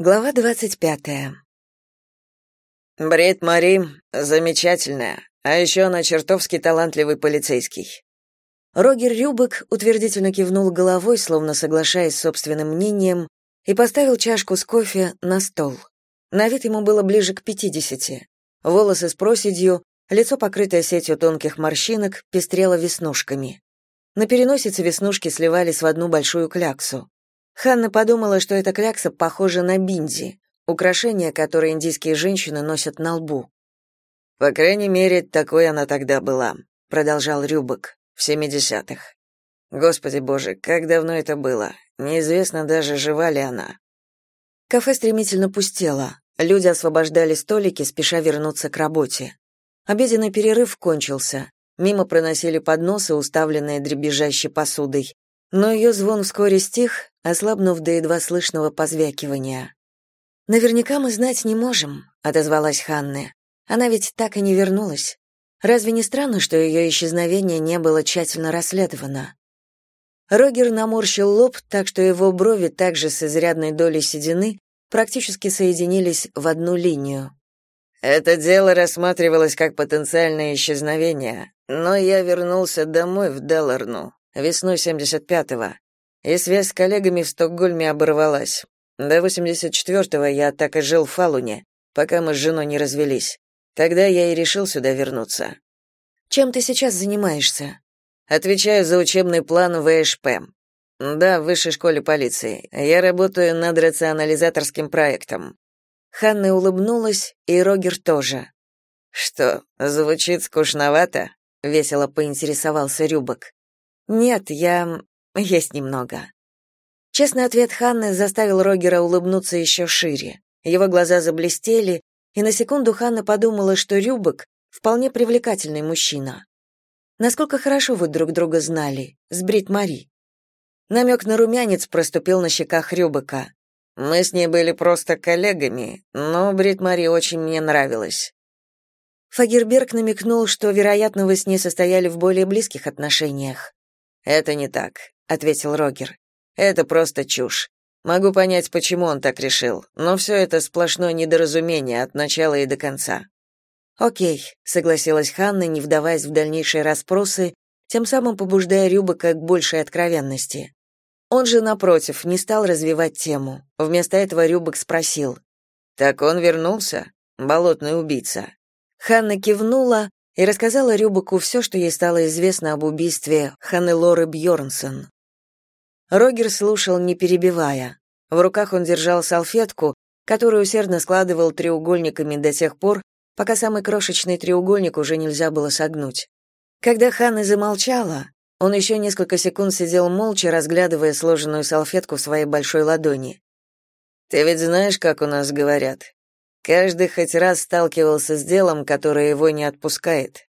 Глава двадцать пятая. Брит Мари замечательная, а еще она чертовски талантливый полицейский. Рогер Рюбек утвердительно кивнул головой, словно соглашаясь с собственным мнением, и поставил чашку с кофе на стол. На вид ему было ближе к пятидесяти. Волосы с проседью, лицо, покрытое сетью тонких морщинок, пестрело веснушками. На переносице веснушки сливались в одну большую кляксу. Ханна подумала, что эта клякса похожа на бинди, украшение, которое индийские женщины носят на лбу. По крайней мере, такой она тогда была, продолжал Рюбок в семидесятых. Господи Боже, как давно это было. Неизвестно даже жива ли она. Кафе стремительно пустело. Люди освобождали столики, спеша вернуться к работе. Обеденный перерыв кончился. Мимо проносили подносы, уставленные дребезжащей посудой, но ее звон вскоре стих, ослабнув до едва слышного позвякивания. «Наверняка мы знать не можем», — отозвалась Ханна. «Она ведь так и не вернулась. Разве не странно, что ее исчезновение не было тщательно расследовано?» Рогер наморщил лоб, так что его брови также с изрядной долей седины практически соединились в одну линию. Это дело рассматривалось как потенциальное исчезновение, но я вернулся домой в Деларну весной 75-го, и связь с коллегами в Стокгольме оборвалась. До 84-го я так и жил в Фалуне, пока мы с женой не развелись. Тогда я и решил сюда вернуться. Чем ты сейчас занимаешься? Отвечаю за учебный план ВШП. Да, в высшей школе полиции. Я работаю над рационализаторским проектом. Ханна улыбнулась, и Рогер тоже. Что, звучит скучновато? весело поинтересовался Рюбок. Нет, я есть немного. Честный ответ Ханны заставил Рогера улыбнуться еще шире. Его глаза заблестели, и на секунду Ханна подумала, что Рюбок вполне привлекательный мужчина. Насколько хорошо вы друг друга знали, с Брит Мари. Намек на румянец проступил на щеках Рюбека. Мы с ней были просто коллегами, но Брит Мари очень мне нравилась. Фагерберг намекнул, что, вероятно, вы с ней состояли в более близких отношениях. Это не так, ответил Рогер. Это просто чушь. Могу понять, почему он так решил, но все это сплошное недоразумение от начала и до конца. Окей, согласилась Ханна, не вдаваясь в дальнейшие расспросы, тем самым побуждая Рюбека к большей откровенности. Он же, напротив, не стал развивать тему. Вместо этого Рюбек спросил. «Так он вернулся? Болотный убийца?» Ханна кивнула, и рассказала Рюбаку все, что ей стало известно об убийстве Ханнелоры Бьорнсон. Рогер слушал, не перебивая. В руках он держал салфетку, которую усердно складывал треугольниками до тех пор, пока самый крошечный треугольник уже нельзя было согнуть. Когда Ханна замолчала, он еще несколько секунд сидел молча, разглядывая сложенную салфетку в своей большой ладони. «Ты ведь знаешь, как у нас говорят? Каждый хоть раз сталкивался с делом, которое его не отпускает.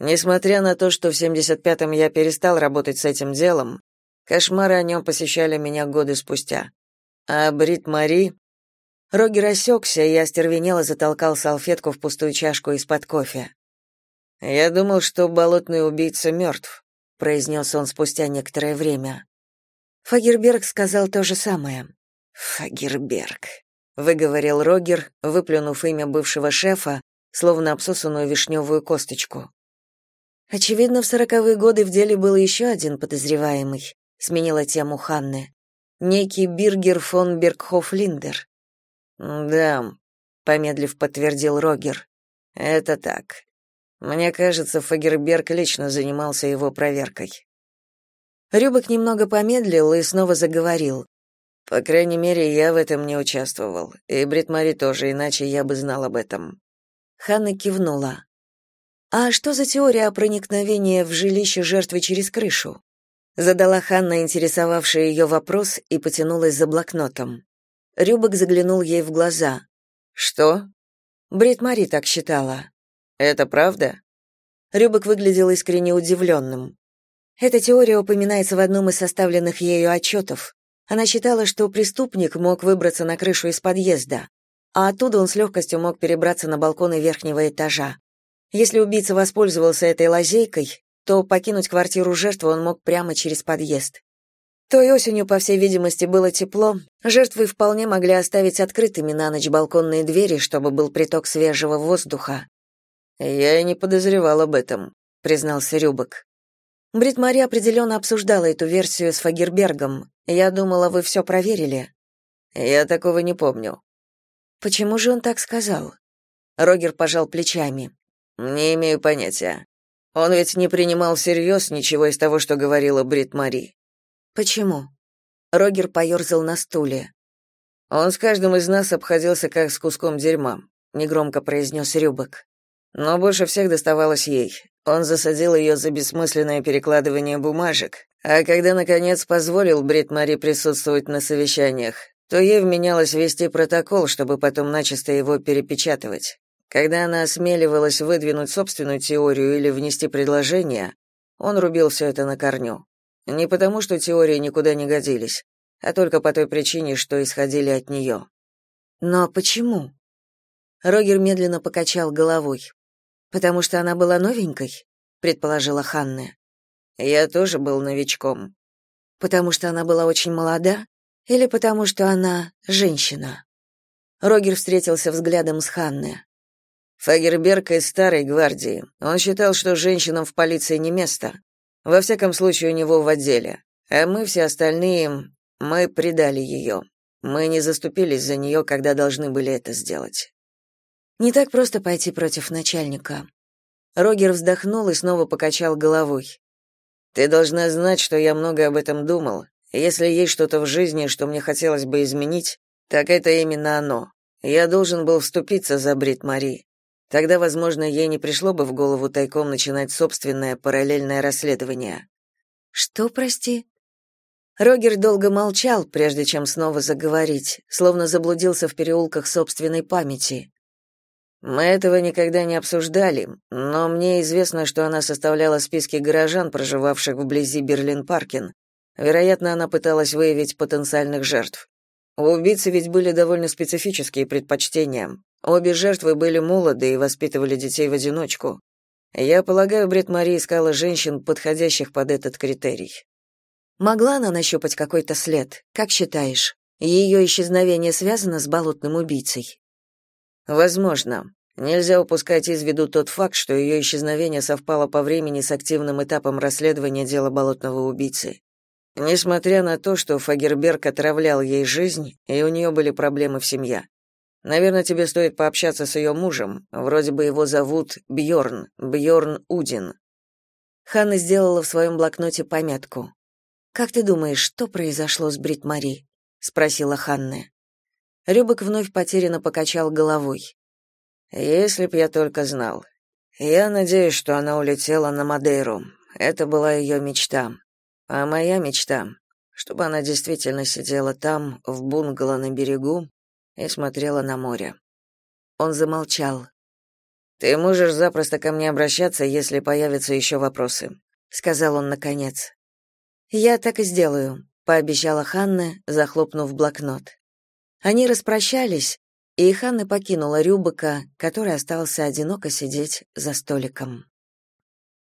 Несмотря на то, что в 75-м я перестал работать с этим делом, кошмары о нем посещали меня годы спустя. А Брит Мари... Рогер осекся и остервенело затолкал салфетку в пустую чашку из-под кофе. «Я думал, что болотный убийца мертв», — произнес он спустя некоторое время. Фагерберг сказал то же самое. «Фагерберг», выговорил Рогер, выплюнув имя бывшего шефа, словно обсосанную вишневую косточку. Очевидно, в сороковые годы в деле был еще один подозреваемый, сменила тему Ханны. Некий Биргер фон Бергхоф-Линдер. Да, помедлив подтвердил Рогер. Это так. Мне кажется, Фагерберг лично занимался его проверкой. Рюбок немного помедлил и снова заговорил. По крайней мере, я в этом не участвовал. И Брит Мари тоже, иначе я бы знал об этом. Ханна кивнула. А что за теория о проникновении в жилище жертвы через крышу? Задала Ханна интересовавший ее вопрос и потянулась за блокнотом. Рюбок заглянул ей в глаза. Что? Брит Мари так считала. Это правда? Рюбок выглядел искренне удивленным. Эта теория упоминается в одном из составленных ею отчетов. Она считала, что преступник мог выбраться на крышу из подъезда, а оттуда он с легкостью мог перебраться на балконы верхнего этажа. Если убийца воспользовался этой лазейкой, то покинуть квартиру жертвы он мог прямо через подъезд. Той осенью, по всей видимости, было тепло. Жертвы вполне могли оставить открытыми на ночь балконные двери, чтобы был приток свежего воздуха. Я и не подозревал об этом, признался Рюбок. Брит Мари определенно обсуждала эту версию с Фагербергом. Я думала, вы все проверили. Я такого не помню. Почему же он так сказал? Рогер пожал плечами. Не имею понятия. Он ведь не принимал всерьез ничего из того, что говорила Брит Мари. Почему? Рогер поерзал на стуле. Он с каждым из нас обходился как с куском дерьма, негромко произнес Рюбок. Но больше всех доставалось ей. Он засадил ее за бессмысленное перекладывание бумажек, а когда наконец позволил Брит Мари присутствовать на совещаниях, то ей вменялось вести протокол, чтобы потом начисто его перепечатывать. Когда она осмеливалась выдвинуть собственную теорию или внести предложение, он рубил все это на корню. Не потому, что теории никуда не годились, а только по той причине, что исходили от нее. Но почему? Рогер медленно покачал головой. Потому что она была новенькой, предположила Ханна. Я тоже был новичком. Потому что она была очень молода или потому что она женщина? Рогер встретился взглядом с Ханной. Фагерберг из старой гвардии. Он считал, что женщинам в полиции не место. Во всяком случае, у него в отделе. А мы все остальные, мы предали ее. Мы не заступились за нее, когда должны были это сделать. Не так просто пойти против начальника. Рогер вздохнул и снова покачал головой. Ты должна знать, что я много об этом думал. Если есть что-то в жизни, что мне хотелось бы изменить, так это именно оно. Я должен был вступиться за Брит Мари. Тогда, возможно, ей не пришло бы в голову тайком начинать собственное параллельное расследование. Что, прости? Рогер долго молчал, прежде чем снова заговорить, словно заблудился в переулках собственной памяти. Мы этого никогда не обсуждали, но мне известно, что она составляла списки горожан, проживавших вблизи Берлин-Паркин. Вероятно, она пыталась выявить потенциальных жертв. У убийцы ведь были довольно специфические предпочтения. Обе жертвы были молоды и воспитывали детей в одиночку. Я полагаю, Брит Мари искала женщин, подходящих под этот критерий. Могла она нащупать какой-то след? Как считаешь? Ее исчезновение связано с болотным убийцей? Возможно. Нельзя упускать из виду тот факт, что ее исчезновение совпало по времени с активным этапом расследования дела болотного убийцы. Несмотря на то, что Фагерберг отравлял ей жизнь, и у нее были проблемы в семье. Наверное, тебе стоит пообщаться с ее мужем. Вроде бы его зовут Бьорн, Бьорн Удин. Ханна сделала в своем блокноте пометку. Как ты думаешь, что произошло с Брит Мари? спросила Ханна. Рюбок вновь потерянно покачал головой. Если б я только знал. Я надеюсь, что она улетела на Мадейру. Это была ее мечта. А моя мечта, чтобы она действительно сидела там, в бунгало на берегу, и смотрела на море. Он замолчал. Ты можешь запросто ко мне обращаться, если появятся еще вопросы, сказал он наконец. Я так и сделаю, пообещала Ханна, захлопнув блокнот. Они распрощались, и Ханна покинула Рюбака, который остался одиноко сидеть за столиком.